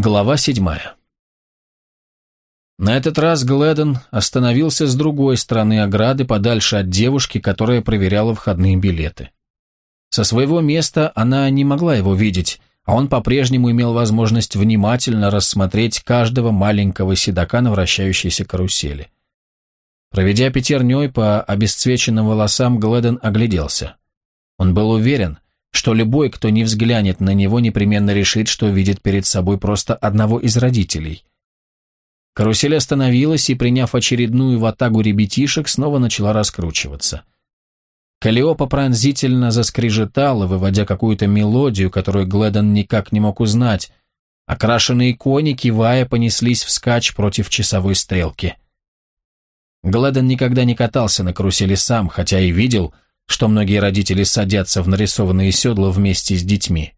Глава седьмая. На этот раз Гледон остановился с другой стороны ограды, подальше от девушки, которая проверяла входные билеты. Со своего места она не могла его видеть, а он по-прежнему имел возможность внимательно рассмотреть каждого маленького седока на вращающейся карусели. Проведя пятерней по обесцвеченным волосам, Гледон огляделся. Он был уверен, что любой, кто не взглянет на него, непременно решит, что видит перед собой просто одного из родителей. Карусель остановилась и, приняв очередную ватагу ребятишек, снова начала раскручиваться. Калиопа пронзительно заскрежетала, выводя какую-то мелодию, которую Гледон никак не мог узнать. Окрашенные кони, кивая, понеслись вскачь против часовой стрелки. Гледон никогда не катался на карусели сам, хотя и видел – что многие родители садятся в нарисованные седла вместе с детьми.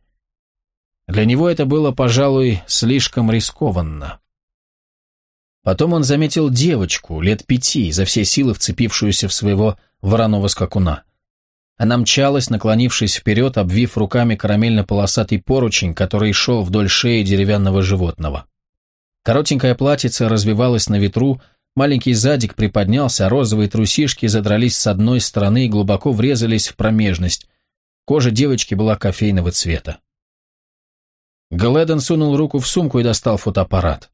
Для него это было, пожалуй, слишком рискованно. Потом он заметил девочку, лет пяти, изо всей силы вцепившуюся в своего вороного скакуна. Она мчалась, наклонившись вперед, обвив руками карамельно-полосатый поручень, который шел вдоль шеи деревянного животного. Коротенькое платьице развивалось на ветру, Маленький задик приподнялся, а розовые трусишки задрались с одной стороны и глубоко врезались в промежность. Кожа девочки была кофейного цвета. Гледон сунул руку в сумку и достал фотоаппарат.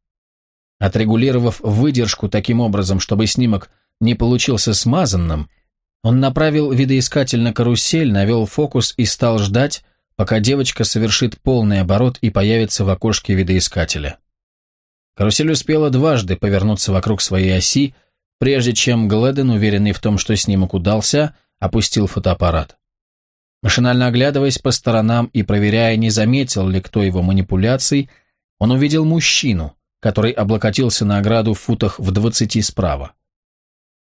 Отрегулировав выдержку таким образом, чтобы снимок не получился смазанным, он направил видоискатель на карусель, навел фокус и стал ждать, пока девочка совершит полный оборот и появится в окошке видоискателя. Карусель успела дважды повернуться вокруг своей оси, прежде чем Гледен, уверенный в том, что снимок удался, опустил фотоаппарат. Машинально оглядываясь по сторонам и проверяя, не заметил ли кто его манипуляций, он увидел мужчину, который облокотился на ограду в футах в двадцати справа.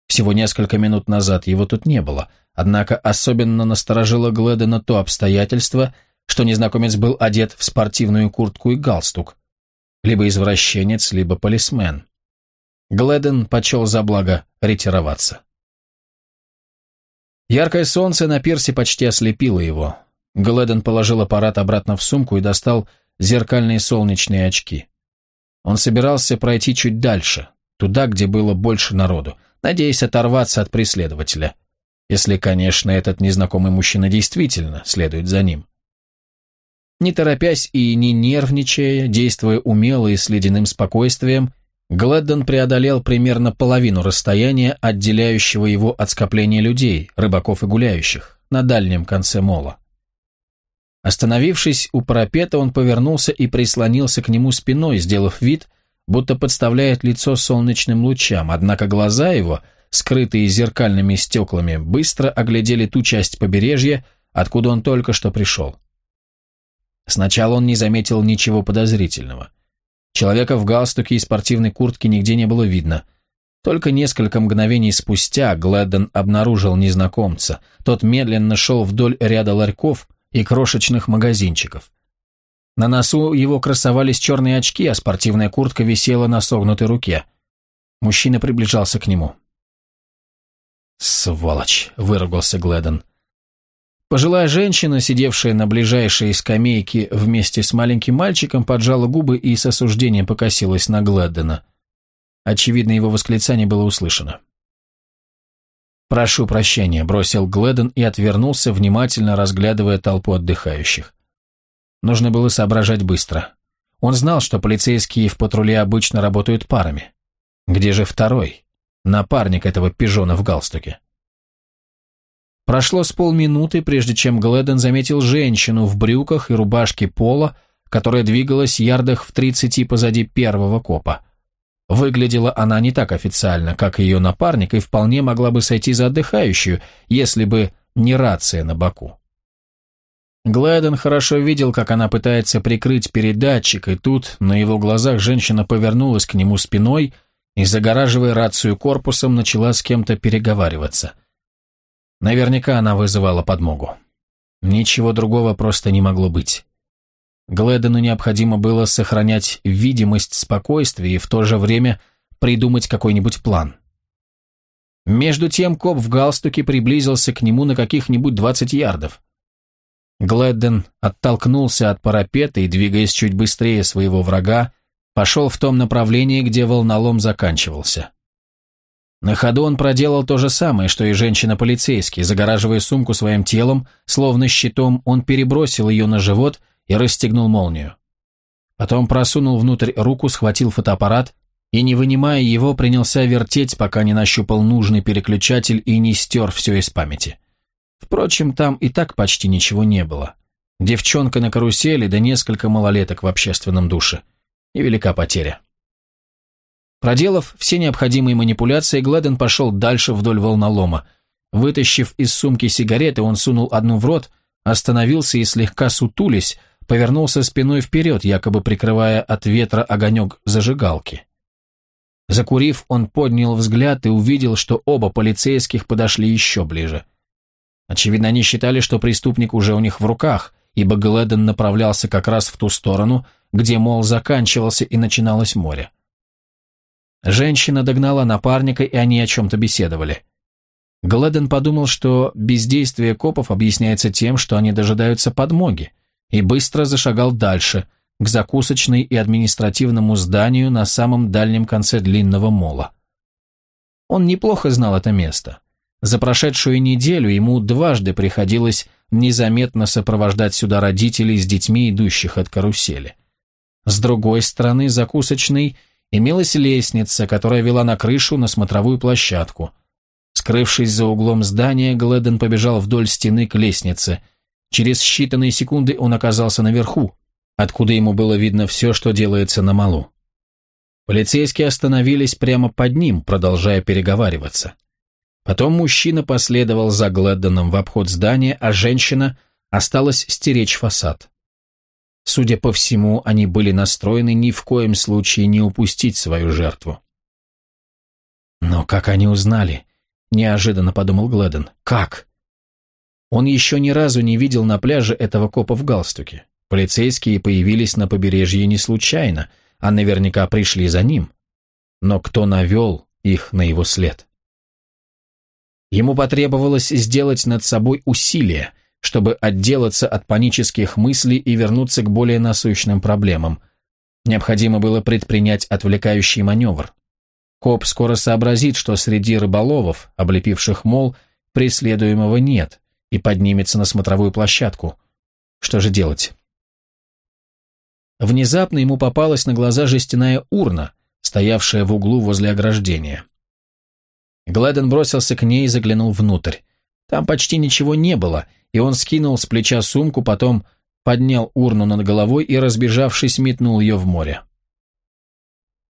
Всего несколько минут назад его тут не было, однако особенно насторожило Гледена то обстоятельство, что незнакомец был одет в спортивную куртку и галстук, либо извращенец, либо полисмен. Гледен почел за благо ретироваться. Яркое солнце на пирсе почти ослепило его. Гледен положил аппарат обратно в сумку и достал зеркальные солнечные очки. Он собирался пройти чуть дальше, туда, где было больше народу, надеясь оторваться от преследователя. Если, конечно, этот незнакомый мужчина действительно следует за ним. Не торопясь и не нервничая, действуя умело и с ледяным спокойствием, Глэддон преодолел примерно половину расстояния, отделяющего его от скопления людей, рыбаков и гуляющих, на дальнем конце мола. Остановившись у парапета, он повернулся и прислонился к нему спиной, сделав вид, будто подставляет лицо солнечным лучам, однако глаза его, скрытые зеркальными стеклами, быстро оглядели ту часть побережья, откуда он только что пришел. Сначала он не заметил ничего подозрительного. Человека в галстуке и спортивной куртке нигде не было видно. Только несколько мгновений спустя Глэддон обнаружил незнакомца. Тот медленно шел вдоль ряда ларьков и крошечных магазинчиков. На носу его красовались черные очки, а спортивная куртка висела на согнутой руке. Мужчина приближался к нему. «Сволочь!» — выругался Глэддон. Пожилая женщина, сидевшая на ближайшей скамейке вместе с маленьким мальчиком, поджала губы и с осуждением покосилась на Гладдена. Очевидно, его восклицание было услышано. «Прошу прощения», — бросил Гледен и отвернулся, внимательно разглядывая толпу отдыхающих. Нужно было соображать быстро. Он знал, что полицейские в патруле обычно работают парами. Где же второй? Напарник этого пижона в галстуке. Прошло с полминуты, прежде чем Гледен заметил женщину в брюках и рубашке пола, которая двигалась ярдах в тридцати позади первого копа. Выглядела она не так официально, как ее напарник, и вполне могла бы сойти за отдыхающую, если бы не рация на боку. Глэден хорошо видел, как она пытается прикрыть передатчик, и тут на его глазах женщина повернулась к нему спиной и, загораживая рацию корпусом, начала с кем-то переговариваться – Наверняка она вызывала подмогу. Ничего другого просто не могло быть. Гледену необходимо было сохранять видимость спокойствия и в то же время придумать какой-нибудь план. Между тем коп в галстуке приблизился к нему на каких-нибудь двадцать ярдов. Глэдден оттолкнулся от парапета и, двигаясь чуть быстрее своего врага, пошел в том направлении, где волнолом заканчивался. На ходу он проделал то же самое, что и женщина-полицейский, загораживая сумку своим телом, словно щитом, он перебросил ее на живот и расстегнул молнию. Потом просунул внутрь руку, схватил фотоаппарат и, не вынимая его, принялся вертеть, пока не нащупал нужный переключатель и не стер все из памяти. Впрочем, там и так почти ничего не было. Девчонка на карусели, да несколько малолеток в общественном душе. И велика потеря. Проделав все необходимые манипуляции, Гледен пошел дальше вдоль волнолома. Вытащив из сумки сигареты, он сунул одну в рот, остановился и, слегка сутулись, повернулся спиной вперед, якобы прикрывая от ветра огонек зажигалки. Закурив, он поднял взгляд и увидел, что оба полицейских подошли еще ближе. Очевидно, они считали, что преступник уже у них в руках, ибо Гледен направлялся как раз в ту сторону, где, мол, заканчивался и начиналось море. Женщина догнала напарника, и они о чем-то беседовали. Гледен подумал, что бездействие копов объясняется тем, что они дожидаются подмоги, и быстро зашагал дальше, к закусочной и административному зданию на самом дальнем конце длинного мола. Он неплохо знал это место. За прошедшую неделю ему дважды приходилось незаметно сопровождать сюда родителей с детьми, идущих от карусели. С другой стороны закусочной имелась лестница, которая вела на крышу на смотровую площадку. Скрывшись за углом здания, Гледен побежал вдоль стены к лестнице. Через считанные секунды он оказался наверху, откуда ему было видно все, что делается на малу. Полицейские остановились прямо под ним, продолжая переговариваться. Потом мужчина последовал за Гледденом в обход здания, а женщина осталась стеречь фасад. Судя по всему, они были настроены ни в коем случае не упустить свою жертву. «Но как они узнали?» – неожиданно подумал Гледен. «Как?» Он еще ни разу не видел на пляже этого копа в галстуке. Полицейские появились на побережье не случайно, а наверняка пришли за ним. Но кто навел их на его след? Ему потребовалось сделать над собой усилие, чтобы отделаться от панических мыслей и вернуться к более насущным проблемам. Необходимо было предпринять отвлекающий маневр. Коп скоро сообразит, что среди рыболовов, облепивших мол, преследуемого нет, и поднимется на смотровую площадку. Что же делать? Внезапно ему попалась на глаза жестяная урна, стоявшая в углу возле ограждения. Гледен бросился к ней и заглянул внутрь. Там почти ничего не было, и он скинул с плеча сумку, потом поднял урну над головой и, разбежавшись, метнул ее в море.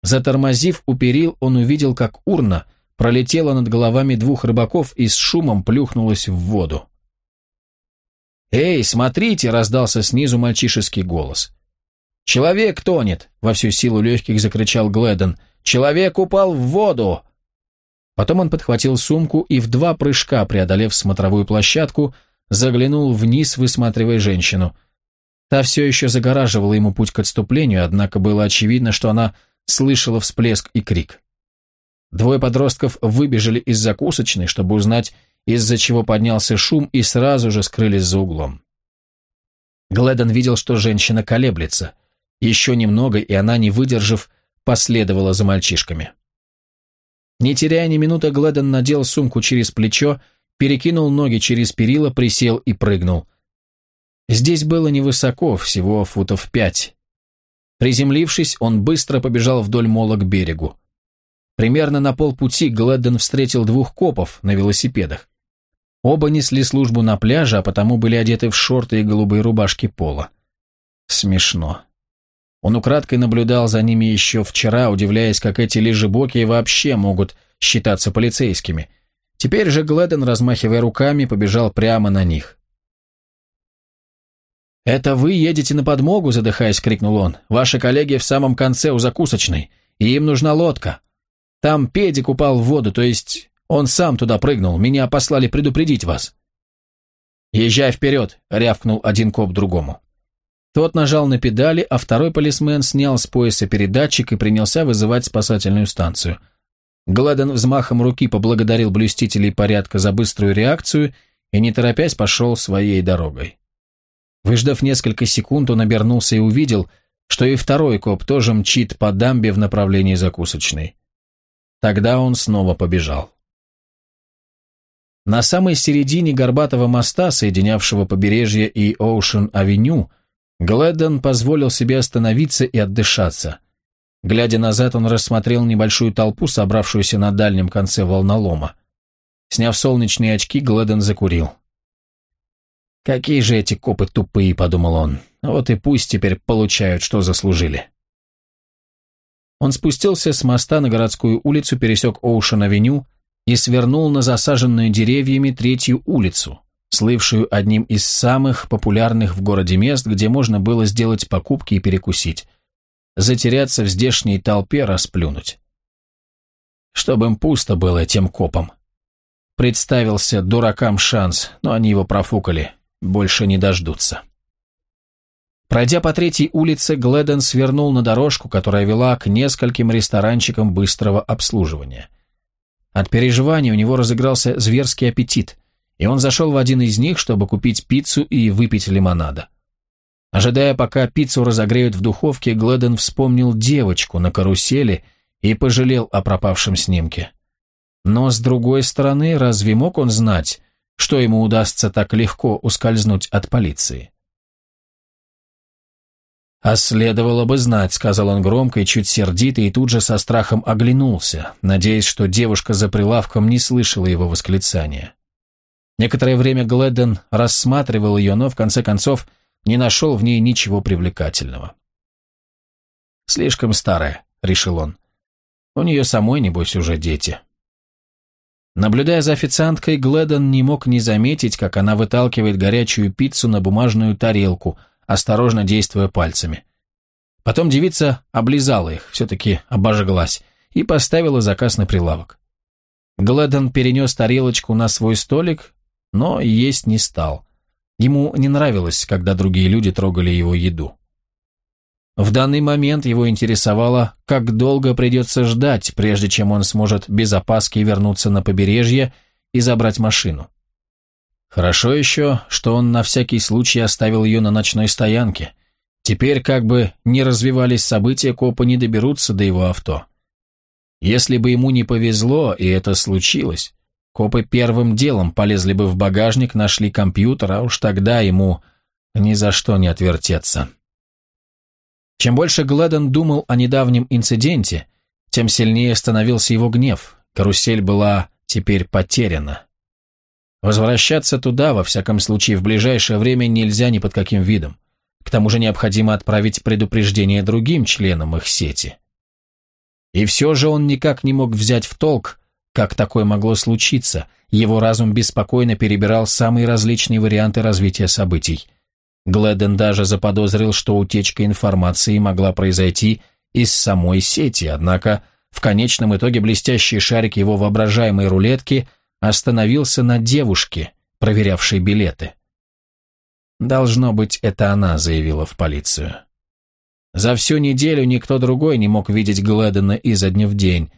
Затормозив у перил, он увидел, как урна пролетела над головами двух рыбаков и с шумом плюхнулась в воду. «Эй, смотрите!» — раздался снизу мальчишеский голос. «Человек тонет!» — во всю силу легких закричал Гледон. «Человек упал в воду!» Потом он подхватил сумку и в два прыжка, преодолев смотровую площадку, заглянул вниз, высматривая женщину. Та все еще загораживала ему путь к отступлению, однако было очевидно, что она слышала всплеск и крик. Двое подростков выбежали из закусочной, чтобы узнать, из-за чего поднялся шум, и сразу же скрылись за углом. Гледон видел, что женщина колеблется. Еще немного, и она, не выдержав, последовала за мальчишками. Не теряя ни минуты, Гледон надел сумку через плечо, перекинул ноги через перила, присел и прыгнул. Здесь было невысоко, всего футов пять. Приземлившись, он быстро побежал вдоль мола к берегу. Примерно на полпути Гледден встретил двух копов на велосипедах. Оба несли службу на пляже, а потому были одеты в шорты и голубые рубашки пола. Смешно. Он украдкой наблюдал за ними еще вчера, удивляясь, как эти лежебоки вообще могут считаться полицейскими. Теперь же Гледен, размахивая руками, побежал прямо на них. «Это вы едете на подмогу?» – задыхаясь, крикнул он. «Ваши коллеги в самом конце у закусочной, и им нужна лодка. Там Педик упал в воду, то есть он сам туда прыгнул, меня послали предупредить вас». «Езжай вперед!» – рявкнул один коп другому. Тот нажал на педали, а второй полисмен снял с пояса передатчик и принялся вызывать спасательную станцию – Гладен взмахом руки поблагодарил блюстителей порядка за быструю реакцию и, не торопясь, пошел своей дорогой. Выждав несколько секунд, он обернулся и увидел, что и второй коп тоже мчит по дамбе в направлении закусочной. Тогда он снова побежал. На самой середине горбатого моста, соединявшего побережье и Оушен-авеню, Глэддон позволил себе остановиться и отдышаться. Глядя назад, он рассмотрел небольшую толпу, собравшуюся на дальнем конце волнолома. Сняв солнечные очки, Глэддон закурил. «Какие же эти копы тупые», — подумал он. «Вот и пусть теперь получают, что заслужили». Он спустился с моста на городскую улицу, пересек Оушен-авеню и свернул на засаженную деревьями третью улицу, слывшую одним из самых популярных в городе мест, где можно было сделать покупки и перекусить. Затеряться в здешней толпе, расплюнуть. Чтобы им пусто было тем копам. Представился дуракам шанс, но они его профукали, больше не дождутся. Пройдя по третьей улице, Гледен свернул на дорожку, которая вела к нескольким ресторанчикам быстрого обслуживания. От переживаний у него разыгрался зверский аппетит, и он зашел в один из них, чтобы купить пиццу и выпить лимонада. Ожидая, пока пиццу разогреют в духовке, Гледен вспомнил девочку на карусели и пожалел о пропавшем снимке. Но, с другой стороны, разве мог он знать, что ему удастся так легко ускользнуть от полиции? «А следовало бы знать», — сказал он громко и чуть сердито, и тут же со страхом оглянулся, надеясь, что девушка за прилавком не слышала его восклицания. Некоторое время Гледден рассматривал ее, но в конце концов не нашел в ней ничего привлекательного. «Слишком старая», — решил он. «У нее самой, небось, уже дети». Наблюдая за официанткой, Гледден не мог не заметить, как она выталкивает горячую пиццу на бумажную тарелку, осторожно действуя пальцами. Потом девица облизала их, все-таки обожглась, и поставила заказ на прилавок. Гледден перенес тарелочку на свой столик, но есть не стал. Ему не нравилось, когда другие люди трогали его еду. В данный момент его интересовало, как долго придется ждать, прежде чем он сможет без опаски вернуться на побережье и забрать машину. Хорошо еще, что он на всякий случай оставил ее на ночной стоянке. Теперь, как бы не развивались события, копы не доберутся до его авто. Если бы ему не повезло, и это случилось, копы первым делом полезли бы в багажник, нашли компьютер, а уж тогда ему ни за что не отвертеться. Чем больше Гледон думал о недавнем инциденте, тем сильнее становился его гнев. Карусель была теперь потеряна. Возвращаться туда, во всяком случае, в ближайшее время нельзя ни под каким видом. К тому же необходимо отправить предупреждение другим членам их сети. И все же он никак не мог взять в толк, как такое могло случиться. Его разум беспокойно перебирал самые различные варианты развития событий. Гледен даже заподозрил, что утечка информации могла произойти из самой сети, однако в конечном итоге блестящий шарик его воображаемой рулетки остановился на девушке, проверявшей билеты. «Должно быть, это она», — заявила в полицию. За всю неделю никто другой не мог видеть Гледена изо дня в день.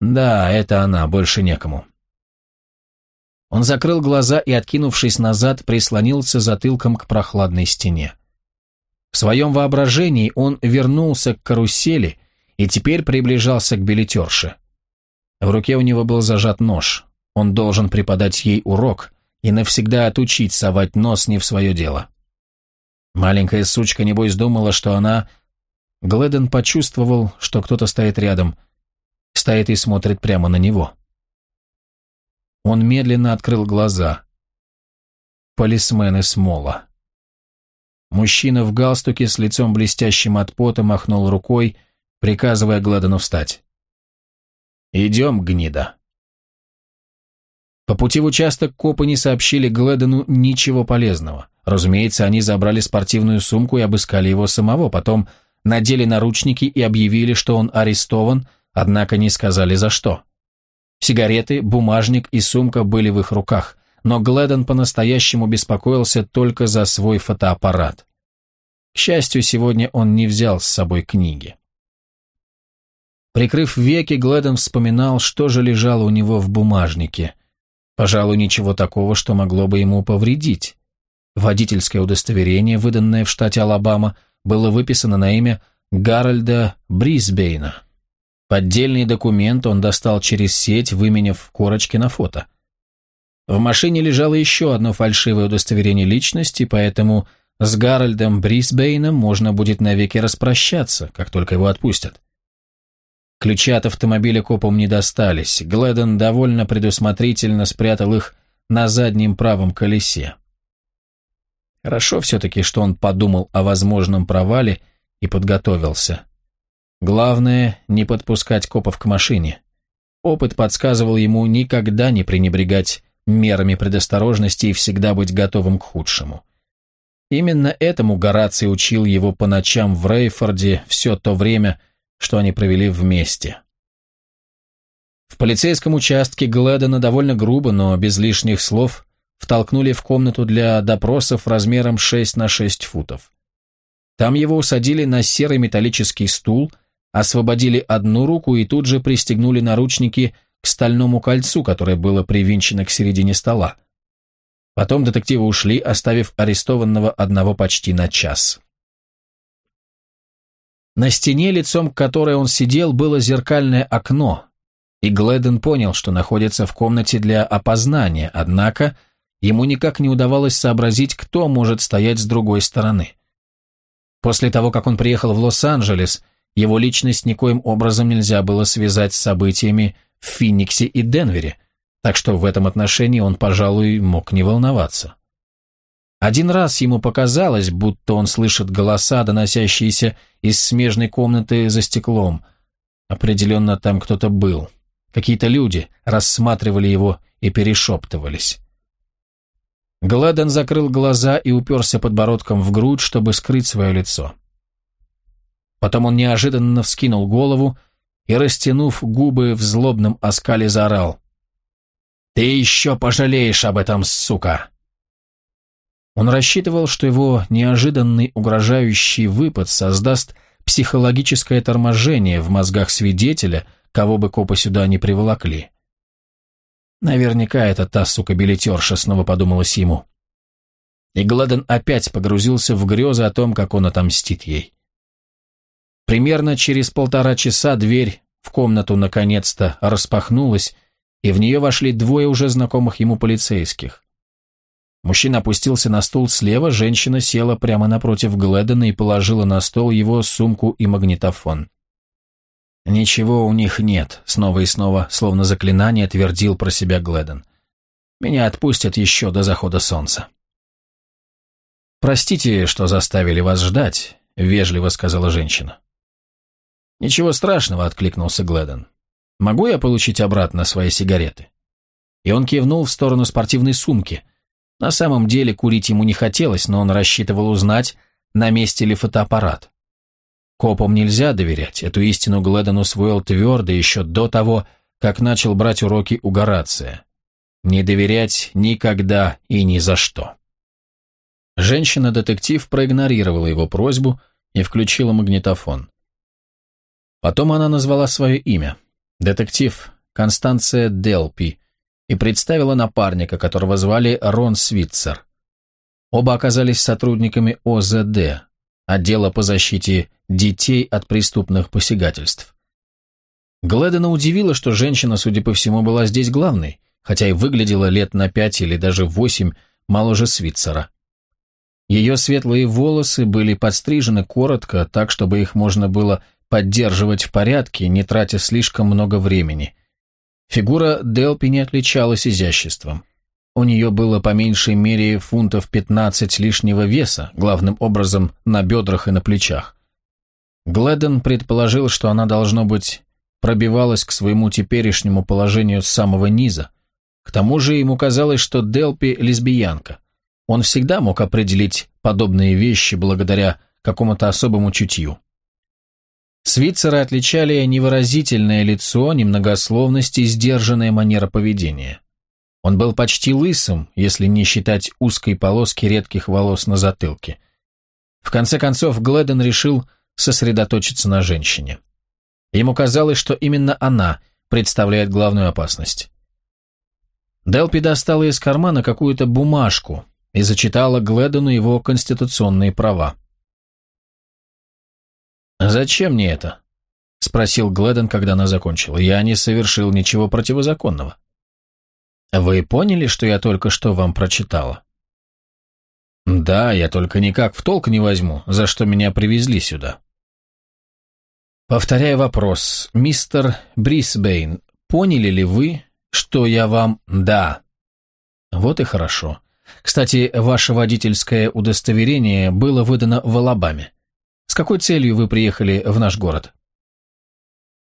Да, это она, больше некому. Он закрыл глаза и, откинувшись назад, прислонился затылком к прохладной стене. В своем воображении он вернулся к карусели и теперь приближался к билетерше. В руке у него был зажат нож. Он должен преподать ей урок и навсегда отучить совать нос не в свое дело. Маленькая сучка, небось, думала, что она... Гледен почувствовал, что кто-то стоит рядом. Стоит и смотрит прямо на него. Он медленно открыл глаза. Полисмен из Мола. Мужчина в галстуке с лицом блестящим от пота махнул рукой, приказывая Гледену встать. «Идем, гнида». По пути в участок копы не сообщили Гледену ничего полезного. Разумеется, они забрали спортивную сумку и обыскали его самого, потом надели наручники и объявили, что он арестован, однако не сказали за что. Сигареты, бумажник и сумка были в их руках, но Гледен по-настоящему беспокоился только за свой фотоаппарат. К счастью, сегодня он не взял с собой книги. Прикрыв веки, Гледен вспоминал, что же лежало у него в бумажнике – Пожалуй, ничего такого, что могло бы ему повредить. Водительское удостоверение, выданное в штате Алабама, было выписано на имя Гарольда Брисбейна. Поддельный документ он достал через сеть, выменяв корочки на фото. В машине лежало еще одно фальшивое удостоверение личности, поэтому с Гарольдом Брисбейном можно будет навеки распрощаться, как только его отпустят. Ключи от автомобиля копам не достались. Гледон довольно предусмотрительно спрятал их на заднем правом колесе. Хорошо все-таки, что он подумал о возможном провале и подготовился. Главное, не подпускать копов к машине. Опыт подсказывал ему никогда не пренебрегать мерами предосторожности и всегда быть готовым к худшему. Именно этому Гораций учил его по ночам в Рейфорде все то время, что они провели вместе. В полицейском участке Гледона довольно грубо, но без лишних слов, втолкнули в комнату для допросов размером 6 на 6 футов. Там его усадили на серый металлический стул, освободили одну руку и тут же пристегнули наручники к стальному кольцу, которое было привинчено к середине стола. Потом детективы ушли, оставив арестованного одного почти на час. На стене, лицом к которой он сидел, было зеркальное окно, и Гледен понял, что находится в комнате для опознания, однако ему никак не удавалось сообразить, кто может стоять с другой стороны. После того, как он приехал в Лос-Анджелес, его личность никоим образом нельзя было связать с событиями в Финиксе и Денвере, так что в этом отношении он, пожалуй, мог не волноваться. Один раз ему показалось, будто он слышит голоса, доносящиеся из смежной комнаты за стеклом. Определенно там кто-то был. Какие-то люди рассматривали его и перешептывались. Гладен закрыл глаза и уперся подбородком в грудь, чтобы скрыть свое лицо. Потом он неожиданно вскинул голову и, растянув губы в злобном оскале, заорал. «Ты еще пожалеешь об этом, сука!» Он рассчитывал, что его неожиданный угрожающий выпад создаст психологическое торможение в мозгах свидетеля, кого бы копы сюда не приволокли. Наверняка это та сука-билетерша, снова подумалось ему. И Гладен опять погрузился в грезы о том, как он отомстит ей. Примерно через полтора часа дверь в комнату наконец-то распахнулась, и в нее вошли двое уже знакомых ему полицейских. Мужчина опустился на стул слева, женщина села прямо напротив Гледена и положила на стол его сумку и магнитофон. «Ничего у них нет», — снова и снова, словно заклинание, твердил про себя Гледен. «Меня отпустят еще до захода солнца». «Простите, что заставили вас ждать», — вежливо сказала женщина. «Ничего страшного», — откликнулся Гледен. «Могу я получить обратно свои сигареты?» И он кивнул в сторону спортивной сумки — на самом деле курить ему не хотелось, но он рассчитывал узнать, на месте ли фотоаппарат. Копам нельзя доверять, эту истину Гледон усвоил твердо еще до того, как начал брать уроки у Горация. Не доверять никогда и ни за что. Женщина-детектив проигнорировала его просьбу и включила магнитофон. Потом она назвала свое имя. Детектив Констанция Делпи, и представила напарника, которого звали Рон Свитцер. Оба оказались сотрудниками ОЗД, отдела по защите детей от преступных посягательств. Гледена удивило, что женщина, судя по всему, была здесь главной, хотя и выглядела лет на пять или даже восемь моложе Свитцера. Ее светлые волосы были подстрижены коротко, так, чтобы их можно было поддерживать в порядке, не тратя слишком много времени – Фигура Делпи не отличалась изяществом. У нее было по меньшей мере фунтов 15 лишнего веса, главным образом на бедрах и на плечах. Гледен предположил, что она, должно быть, пробивалась к своему теперешнему положению с самого низа. К тому же ему казалось, что Делпи – лесбиянка. Он всегда мог определить подобные вещи благодаря какому-то особому чутью. Свитцера отличали невыразительное лицо, немногословность и сдержанная манера поведения. Он был почти лысым, если не считать узкой полоски редких волос на затылке. В конце концов, Гледен решил сосредоточиться на женщине. Ему казалось, что именно она представляет главную опасность. Делпи достала из кармана какую-то бумажку, и зачитала Гледону его конституционные права. «Зачем мне это?» — спросил Гледон, когда она закончила. «Я не совершил ничего противозаконного». «Вы поняли, что я только что вам прочитала?» «Да, я только никак в толк не возьму, за что меня привезли сюда». Повторяю вопрос, мистер Брисбейн, поняли ли вы, что я вам «да»? Вот и хорошо. Кстати, ваше водительское удостоверение было выдано в Алабаме. С какой целью вы приехали в наш город?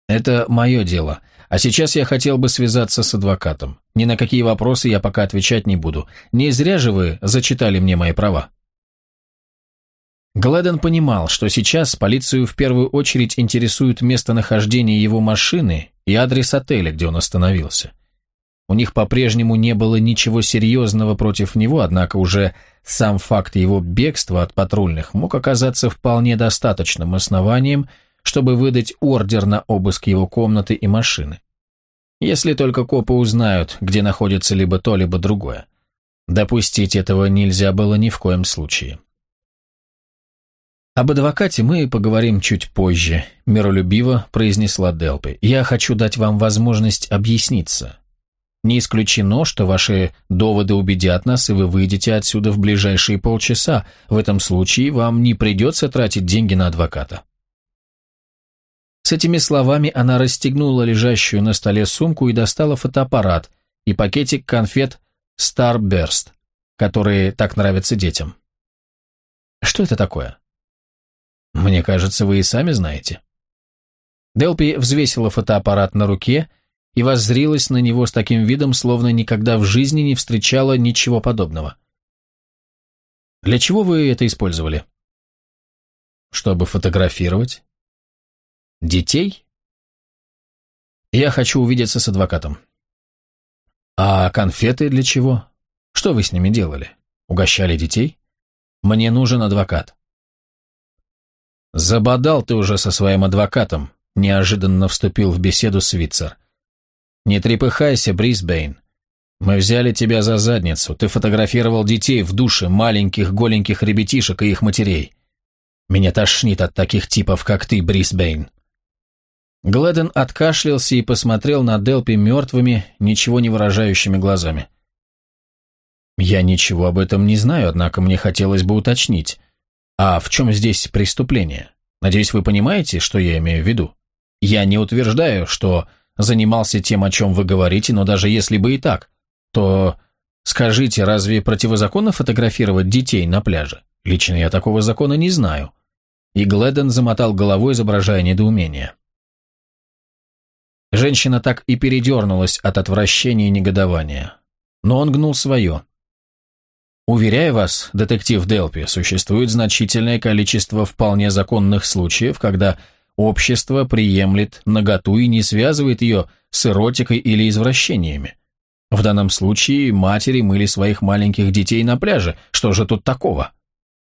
Это мое дело. А сейчас я хотел бы связаться с адвокатом. Ни на какие вопросы я пока отвечать не буду. Не зря же вы зачитали мне мои права. Гледен понимал, что сейчас полицию в первую очередь интересует местонахождение его машины и адрес отеля, где он остановился. У них по-прежнему не было ничего серьезного против него, однако уже сам факт его бегства от патрульных мог оказаться вполне достаточным основанием, чтобы выдать ордер на обыск его комнаты и машины. Если только копы узнают, где находится либо то, либо другое. Допустить этого нельзя было ни в коем случае. «Об адвокате мы поговорим чуть позже», – миролюбиво произнесла Делпи. «Я хочу дать вам возможность объясниться. Не исключено, что ваши доводы убедят нас, и вы выйдете отсюда в ближайшие полчаса. В этом случае вам не придется тратить деньги на адвоката». С этими словами она расстегнула лежащую на столе сумку и достала фотоаппарат и пакетик конфет Starburst, которые так нравятся детям. «Что это такое?» Мне кажется, вы и сами знаете. Делпи взвесила фотоаппарат на руке и воззрилась на него с таким видом, словно никогда в жизни не встречала ничего подобного. Для чего вы это использовали? Чтобы фотографировать. Детей? Я хочу увидеться с адвокатом. А конфеты для чего? Что вы с ними делали? Угощали детей? Мне нужен адвокат. «Забодал ты уже со своим адвокатом», – неожиданно вступил в беседу Свитцер. «Не трепыхайся, Брисбейн. Мы взяли тебя за задницу. Ты фотографировал детей в душе, маленьких голеньких ребятишек и их матерей. Меня тошнит от таких типов, как ты, Брисбейн». Гледен откашлялся и посмотрел на Делпи мертвыми, ничего не выражающими глазами. «Я ничего об этом не знаю, однако мне хотелось бы уточнить. А в чем здесь преступление? Надеюсь, вы понимаете, что я имею в виду? Я не утверждаю, что занимался тем, о чем вы говорите, но даже если бы и так, то скажите, разве противозаконно фотографировать детей на пляже? Лично я такого закона не знаю. И Гледен замотал головой, изображая недоумение. Женщина так и передернулась от отвращения и негодования. Но он гнул свое. Уверяю вас, детектив Делпи, существует значительное количество вполне законных случаев, когда общество приемлет наготу и не связывает ее с эротикой или извращениями. В данном случае матери мыли своих маленьких детей на пляже, что же тут такого?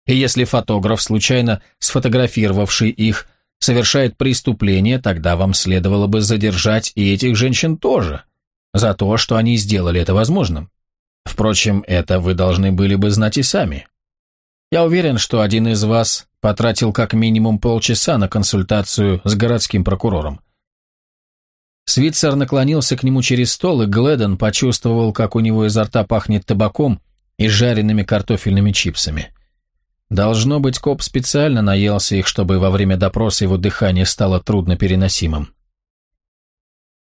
И если фотограф, случайно сфотографировавший их, совершает преступление, тогда вам следовало бы задержать и этих женщин тоже, за то, что они сделали это возможным. Впрочем, это вы должны были бы знать и сами. Я уверен, что один из вас потратил как минимум полчаса на консультацию с городским прокурором. Свитцер наклонился к нему через стол, и Гледон почувствовал, как у него изо рта пахнет табаком и жареными картофельными чипсами. Должно быть, коп специально наелся их, чтобы во время допроса его дыхание стало труднопереносимым.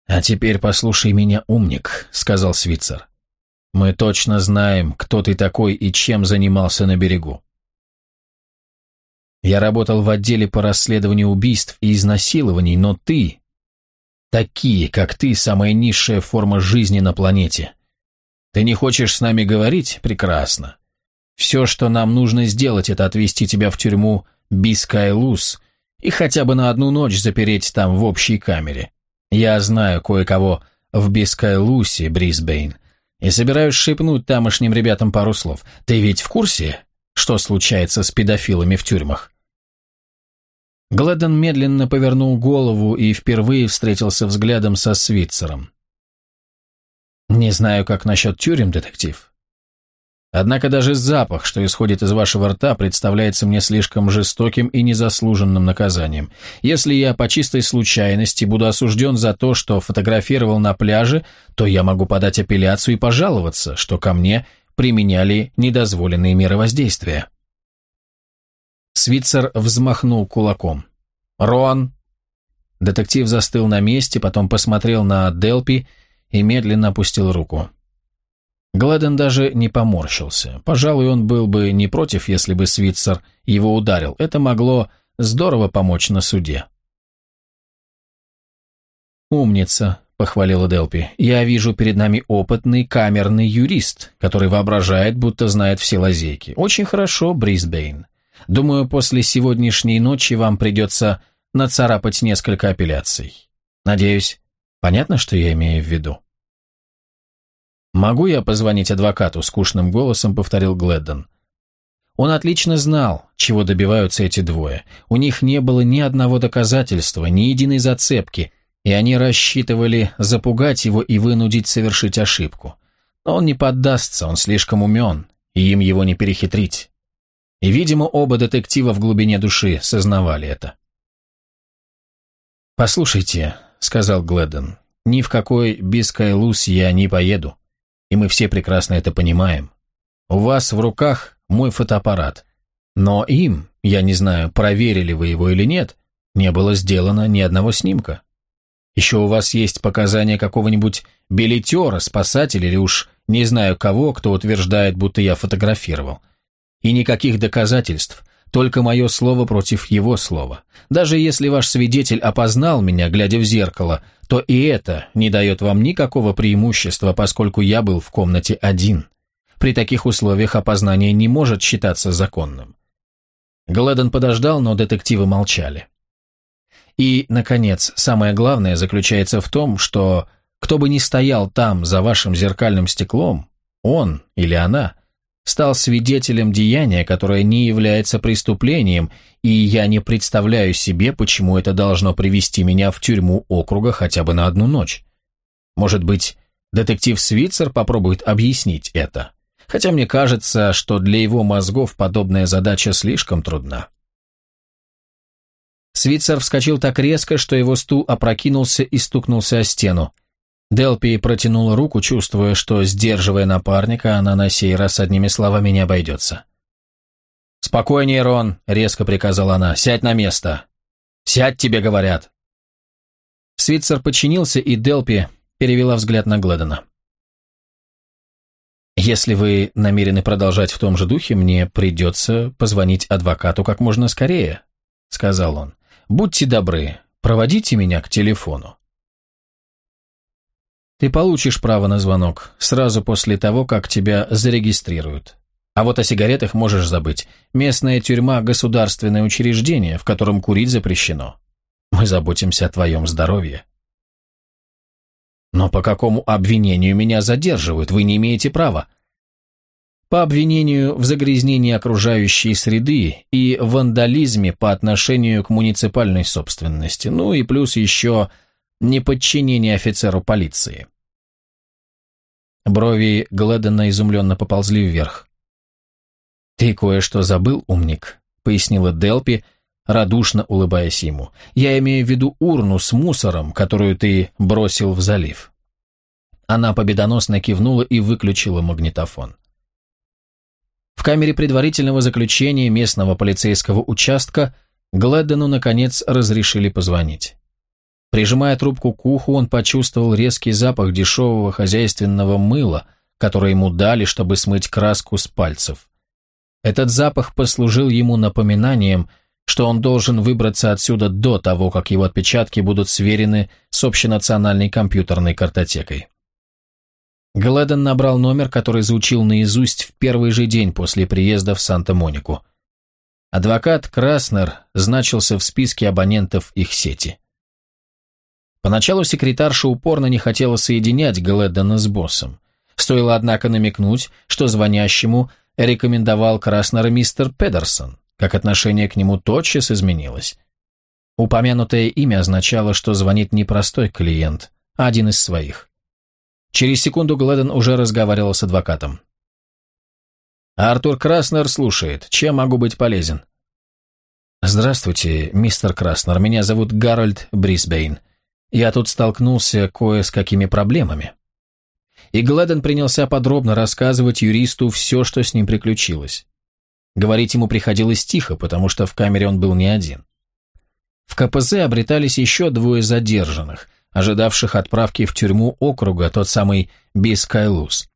«А теперь послушай меня, умник», — сказал Свитцер. Мы точно знаем, кто ты такой и чем занимался на берегу. Я работал в отделе по расследованию убийств и изнасилований, но ты... Такие, как ты, самая низшая форма жизни на планете. Ты не хочешь с нами говорить? Прекрасно. Все, что нам нужно сделать, это отвезти тебя в тюрьму Бискайлус и хотя бы на одну ночь запереть там в общей камере. Я знаю кое-кого в Бискайлусе, Брисбейн и собираюсь шепнуть тамошним ребятам пару слов. Ты ведь в курсе, что случается с педофилами в тюрьмах?» Гледон медленно повернул голову и впервые встретился взглядом со Свитцером. «Не знаю, как насчет тюрем, детектив. Однако даже запах, что исходит из вашего рта, представляется мне слишком жестоким и незаслуженным наказанием. Если я по чистой случайности буду осужден за то, что фотографировал на пляже, то я могу подать апелляцию и пожаловаться, что ко мне применяли недозволенные меры воздействия. Свитцер взмахнул кулаком. «Рон!» Детектив застыл на месте, потом посмотрел на Делпи и медленно опустил руку. Гладен даже не поморщился. Пожалуй, он был бы не против, если бы Свитцер его ударил. Это могло здорово помочь на суде. «Умница», — похвалила Делпи. «Я вижу перед нами опытный камерный юрист, который воображает, будто знает все лазейки. Очень хорошо, Брисбейн. Думаю, после сегодняшней ночи вам придется нацарапать несколько апелляций. Надеюсь, понятно, что я имею в виду?» «Могу я позвонить адвокату?» – скучным голосом повторил Гледдон. Он отлично знал, чего добиваются эти двое. У них не было ни одного доказательства, ни единой зацепки, и они рассчитывали запугать его и вынудить совершить ошибку. Но он не поддастся, он слишком умен, и им его не перехитрить. И, видимо, оба детектива в глубине души сознавали это. «Послушайте», — сказал Гледдон, — «ни в какой Бискайлус я не поеду и мы все прекрасно это понимаем. У вас в руках мой фотоаппарат, но им, я не знаю, проверили вы его или нет, не было сделано ни одного снимка. Еще у вас есть показания какого-нибудь билетера, спасателя или уж не знаю кого, кто утверждает, будто я фотографировал. И никаких доказательств, только мое слово против его слова. Даже если ваш свидетель опознал меня, глядя в зеркало, то и это не дает вам никакого преимущества, поскольку я был в комнате один. При таких условиях опознание не может считаться законным. Гледон подождал, но детективы молчали. И, наконец, самое главное заключается в том, что кто бы ни стоял там за вашим зеркальным стеклом, он или она – стал свидетелем деяния, которое не является преступлением, и я не представляю себе, почему это должно привести меня в тюрьму округа хотя бы на одну ночь. Может быть, детектив Свитцер попробует объяснить это, хотя мне кажется, что для его мозгов подобная задача слишком трудна. Свитцер вскочил так резко, что его стул опрокинулся и стукнулся о стену. Делпи протянула руку, чувствуя, что, сдерживая напарника, она на сей раз одними словами не обойдется. «Спокойнее, Рон», — резко приказала она, — «сядь на место». «Сядь, тебе говорят». Свитцер подчинился, и Делпи перевела взгляд на Гледона. «Если вы намерены продолжать в том же духе, мне придется позвонить адвокату как можно скорее», — сказал он. «Будьте добры, проводите меня к телефону». Ты получишь право на звонок сразу после того, как тебя зарегистрируют. А вот о сигаретах можешь забыть. Местная тюрьма – государственное учреждение, в котором курить запрещено. Мы заботимся о твоем здоровье. Но по какому обвинению меня задерживают? Вы не имеете права. По обвинению в загрязнении окружающей среды и вандализме по отношению к муниципальной собственности, ну и плюс еще неподчинение офицеру полиции. Брови Гледена изумленно поползли вверх. «Ты кое-что забыл, умник», — пояснила Делпи, радушно улыбаясь ему. «Я имею в виду урну с мусором, которую ты бросил в залив». Она победоносно кивнула и выключила магнитофон. В камере предварительного заключения местного полицейского участка Гледену, наконец, разрешили позвонить. Прижимая трубку к уху, он почувствовал резкий запах дешевого хозяйственного мыла, которое ему дали, чтобы смыть краску с пальцев. Этот запах послужил ему напоминанием, что он должен выбраться отсюда до того, как его отпечатки будут сверены с общенациональной компьютерной картотекой. Гледен набрал номер, который звучил наизусть в первый же день после приезда в Санта-Монику. Адвокат Краснер значился в списке абонентов их сети. Поначалу секретарша упорно не хотела соединять Гледдена с боссом. Стоило, однако, намекнуть, что звонящему рекомендовал Краснера мистер Педерсон, как отношение к нему тотчас изменилось. Упомянутое имя означало, что звонит не простой клиент, а один из своих. Через секунду Гледен уже разговаривал с адвокатом. Артур Краснер слушает. Чем могу быть полезен?» «Здравствуйте, мистер Краснер. Меня зовут Гарольд Брисбейн. Я тут столкнулся кое с какими проблемами». И Гледен принялся подробно рассказывать юристу все, что с ним приключилось. Говорить ему приходилось тихо, потому что в камере он был не один. В КПЗ обретались еще двое задержанных, ожидавших отправки в тюрьму округа, тот самый Бискайлус.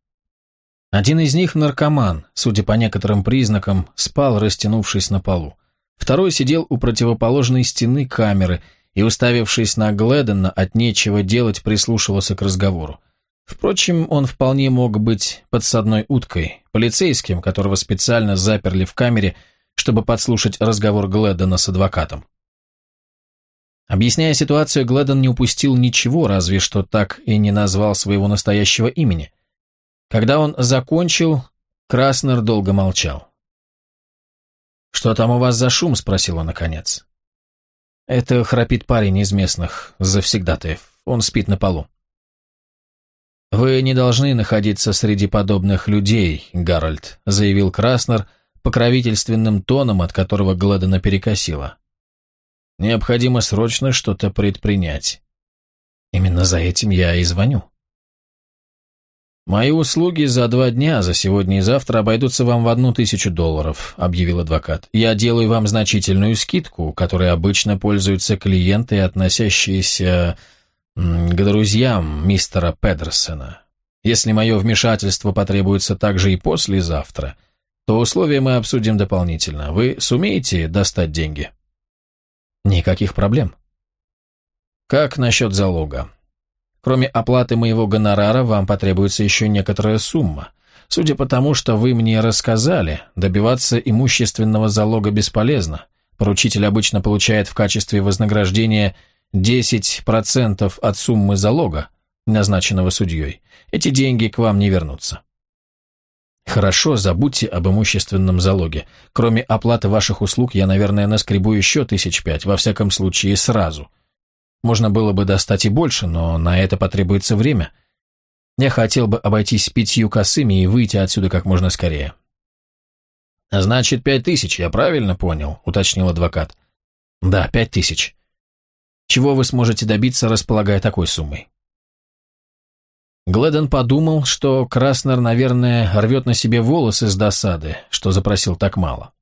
Один из них наркоман, судя по некоторым признакам, спал, растянувшись на полу. Второй сидел у противоположной стены камеры и, уставившись на Гледена, от нечего делать прислушивался к разговору. Впрочем, он вполне мог быть подсадной уткой, полицейским, которого специально заперли в камере, чтобы подслушать разговор Гледена с адвокатом. Объясняя ситуацию, Гледен не упустил ничего, разве что так и не назвал своего настоящего имени. Когда он закончил, Краснер долго молчал. «Что там у вас за шум?» – спросил он наконец. «Это храпит парень из местных, завсегдатаев. Он спит на полу». «Вы не должны находиться среди подобных людей, Гарольд», – заявил Краснер покровительственным тоном, от которого Гладена перекосила. «Необходимо срочно что-то предпринять. Именно за этим я и звоню». «Мои услуги за два дня, за сегодня и завтра, обойдутся вам в одну тысячу долларов», — объявил адвокат. «Я делаю вам значительную скидку, которой обычно пользуются клиенты, относящиеся к друзьям мистера Педерсона. Если мое вмешательство потребуется также и послезавтра, то условия мы обсудим дополнительно. Вы сумеете достать деньги?» «Никаких проблем». «Как насчет залога?» Кроме оплаты моего гонорара, вам потребуется еще некоторая сумма. Судя по тому, что вы мне рассказали, добиваться имущественного залога бесполезно. Поручитель обычно получает в качестве вознаграждения 10% от суммы залога, назначенного судьей. Эти деньги к вам не вернутся. Хорошо, забудьте об имущественном залоге. Кроме оплаты ваших услуг, я, наверное, наскребу еще тысяч пять, во всяком случае, сразу – можно было бы достать и больше, но на это потребуется время. Я хотел бы обойтись пятью косыми и выйти отсюда как можно скорее. «Значит, пять тысяч, я правильно понял?» — уточнил адвокат. «Да, пять тысяч. Чего вы сможете добиться, располагая такой суммой?» Гледен подумал, что Краснер, наверное, рвет на себе волосы с досады, что запросил так мало.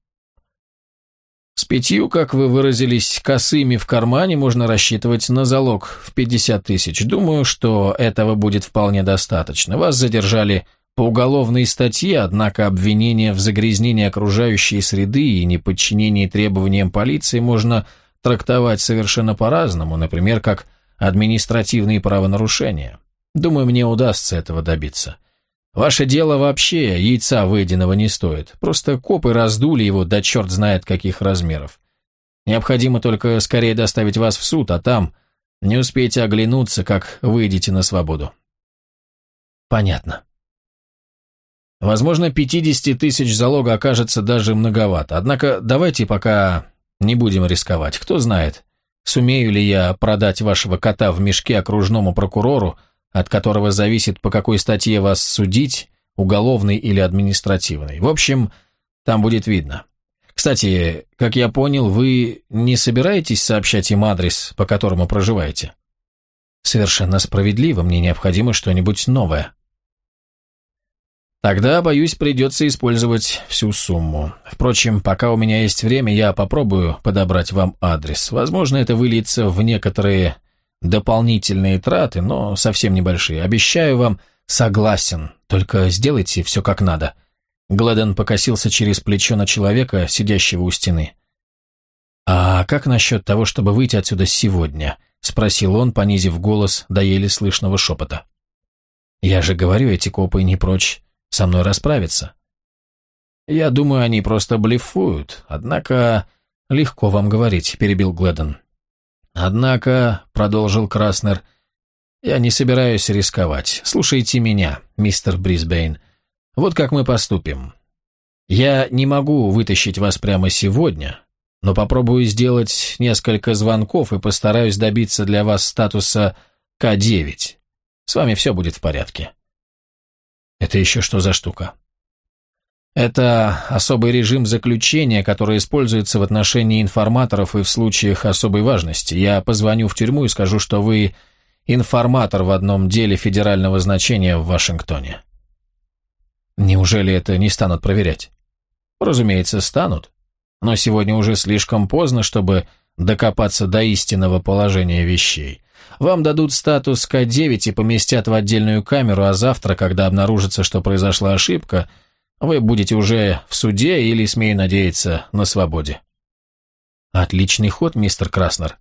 С пятью, как вы выразились, косыми в кармане можно рассчитывать на залог в 50 тысяч. Думаю, что этого будет вполне достаточно. Вас задержали по уголовной статье, однако обвинение в загрязнении окружающей среды и неподчинении требованиям полиции можно трактовать совершенно по-разному, например, как административные правонарушения. Думаю, мне удастся этого добиться. Ваше дело вообще яйца выеденного не стоит. Просто копы раздули его до черт знает каких размеров. Необходимо только скорее доставить вас в суд, а там не успеете оглянуться, как выйдете на свободу. Понятно. Возможно, 50 тысяч залога окажется даже многовато. Однако давайте пока не будем рисковать. Кто знает, сумею ли я продать вашего кота в мешке окружному прокурору, от которого зависит, по какой статье вас судить, уголовной или административной. В общем, там будет видно. Кстати, как я понял, вы не собираетесь сообщать им адрес, по которому проживаете? Совершенно справедливо, мне необходимо что-нибудь новое. Тогда, боюсь, придется использовать всю сумму. Впрочем, пока у меня есть время, я попробую подобрать вам адрес. Возможно, это выльется в некоторые Дополнительные траты, но совсем небольшие. Обещаю вам, согласен, только сделайте все как надо». Гладен покосился через плечо на человека, сидящего у стены. «А как насчет того, чтобы выйти отсюда сегодня?» — спросил он, понизив голос до еле слышного шепота. «Я же говорю, эти копы не прочь со мной расправиться». «Я думаю, они просто блефуют, однако...» «Легко вам говорить», — перебил Гледен. «Однако», — продолжил Краснер, — «я не собираюсь рисковать. Слушайте меня, мистер Брисбейн. Вот как мы поступим. Я не могу вытащить вас прямо сегодня, но попробую сделать несколько звонков и постараюсь добиться для вас статуса К9. С вами все будет в порядке». «Это еще что за штука?» Это особый режим заключения, который используется в отношении информаторов и в случаях особой важности. Я позвоню в тюрьму и скажу, что вы информатор в одном деле федерального значения в Вашингтоне. Неужели это не станут проверять? Разумеется, станут. Но сегодня уже слишком поздно, чтобы докопаться до истинного положения вещей. Вам дадут статус К9 и поместят в отдельную камеру, а завтра, когда обнаружится, что произошла ошибка – вы будете уже в суде или, смею надеяться, на свободе. Отличный ход, мистер Краснер.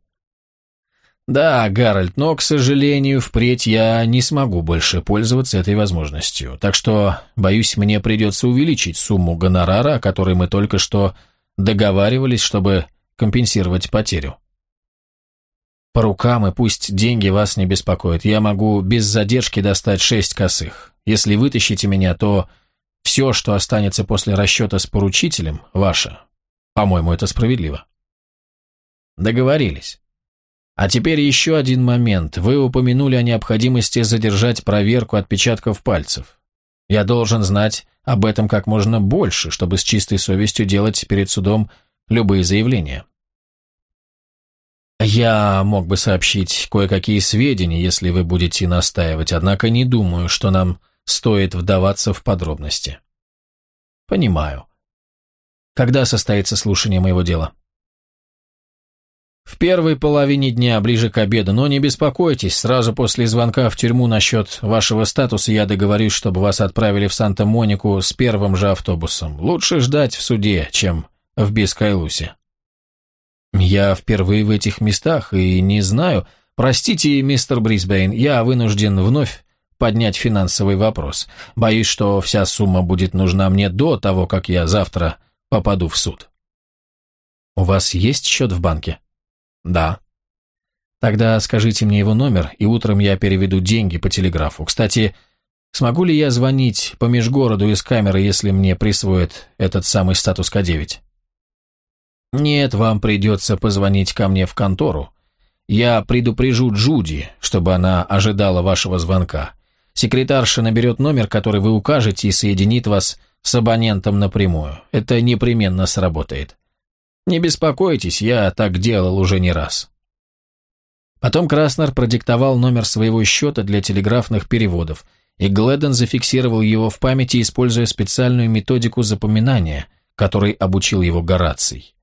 Да, Гарольд, но, к сожалению, впредь я не смогу больше пользоваться этой возможностью. Так что, боюсь, мне придется увеличить сумму гонорара, о которой мы только что договаривались, чтобы компенсировать потерю. По рукам, и пусть деньги вас не беспокоят, я могу без задержки достать шесть косых. Если вытащите меня, то все, что останется после расчета с поручителем, ваше. По-моему, это справедливо. Договорились. А теперь еще один момент. Вы упомянули о необходимости задержать проверку отпечатков пальцев. Я должен знать об этом как можно больше, чтобы с чистой совестью делать перед судом любые заявления. Я мог бы сообщить кое-какие сведения, если вы будете настаивать, однако не думаю, что нам стоит вдаваться в подробности. Понимаю. Когда состоится слушание моего дела? В первой половине дня, ближе к обеду, но не беспокойтесь, сразу после звонка в тюрьму насчет вашего статуса я договорюсь, чтобы вас отправили в Санта-Монику с первым же автобусом. Лучше ждать в суде, чем в Бискайлусе. Я впервые в этих местах и не знаю... Простите, мистер Брисбейн, я вынужден вновь поднять финансовый вопрос. Боюсь, что вся сумма будет нужна мне до того, как я завтра попаду в суд. У вас есть счет в банке? Да. Тогда скажите мне его номер, и утром я переведу деньги по телеграфу. Кстати, смогу ли я звонить по межгороду из камеры, если мне присвоят этот самый статус К9? Нет, вам придется позвонить ко мне в контору. Я предупрежу Джуди, чтобы она ожидала вашего звонка. Секретарша наберет номер, который вы укажете, и соединит вас с абонентом напрямую. Это непременно сработает. Не беспокойтесь, я так делал уже не раз. Потом Краснер продиктовал номер своего счета для телеграфных переводов, и Гледен зафиксировал его в памяти, используя специальную методику запоминания, которой обучил его Гораций.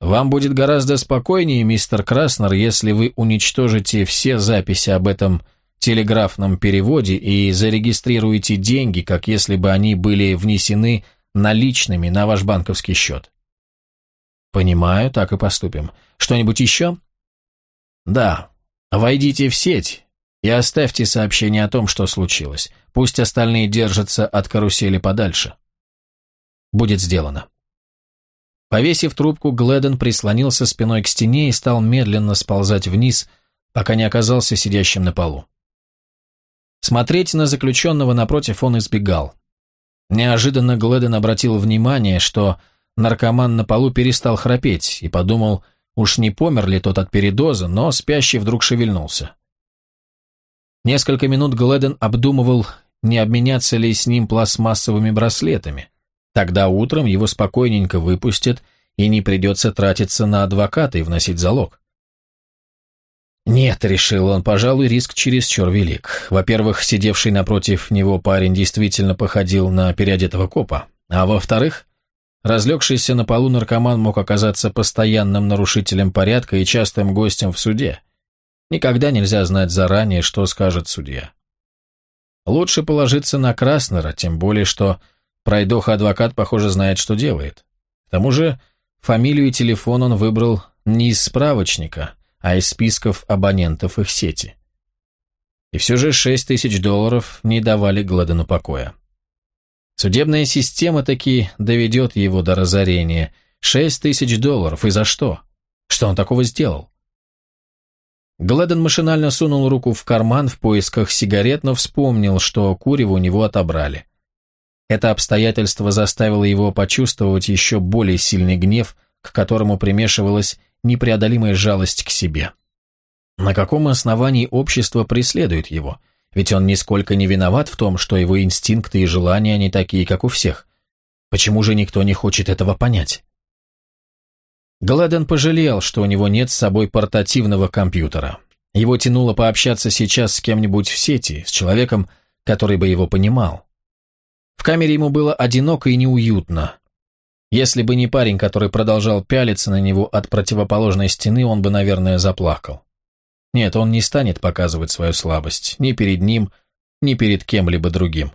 «Вам будет гораздо спокойнее, мистер Краснер, если вы уничтожите все записи об этом телеграфном переводе и зарегистрируете деньги, как если бы они были внесены наличными на ваш банковский счет. Понимаю, так и поступим. Что-нибудь еще? Да. Войдите в сеть и оставьте сообщение о том, что случилось. Пусть остальные держатся от карусели подальше. Будет сделано. Повесив трубку, Гледен прислонился спиной к стене и стал медленно сползать вниз, пока не оказался сидящим на полу. Смотреть на заключенного напротив он избегал. Неожиданно Гледен обратил внимание, что наркоман на полу перестал храпеть, и подумал, уж не помер ли тот от передоза, но спящий вдруг шевельнулся. Несколько минут Гледен обдумывал, не обменяться ли с ним пластмассовыми браслетами. Тогда утром его спокойненько выпустят, и не придется тратиться на адвоката и вносить залог. Нет, решил он, пожалуй, риск чересчур велик. Во-первых, сидевший напротив него парень действительно походил на переодетого копа. А во-вторых, разлегшийся на полу наркоман мог оказаться постоянным нарушителем порядка и частым гостем в суде. Никогда нельзя знать заранее, что скажет судья. Лучше положиться на Краснера, тем более, что пройдоха-адвокат, похоже, знает, что делает. К тому же, фамилию и телефон он выбрал не из справочника – а из списков абонентов их сети. И все же 6 тысяч долларов не давали Гладену покоя. Судебная система таки доведет его до разорения. 6 тысяч долларов, и за что? Что он такого сделал? Гладен машинально сунул руку в карман в поисках сигарет, но вспомнил, что курево у него отобрали. Это обстоятельство заставило его почувствовать еще более сильный гнев, к которому примешивалась непреодолимая жалость к себе. На каком основании общество преследует его? Ведь он нисколько не виноват в том, что его инстинкты и желания не такие, как у всех. Почему же никто не хочет этого понять? Гладен пожалел, что у него нет с собой портативного компьютера. Его тянуло пообщаться сейчас с кем-нибудь в сети, с человеком, который бы его понимал. В камере ему было одиноко и неуютно. Если бы не парень, который продолжал пялиться на него от противоположной стены, он бы, наверное, заплакал. Нет, он не станет показывать свою слабость ни перед ним, ни перед кем-либо другим.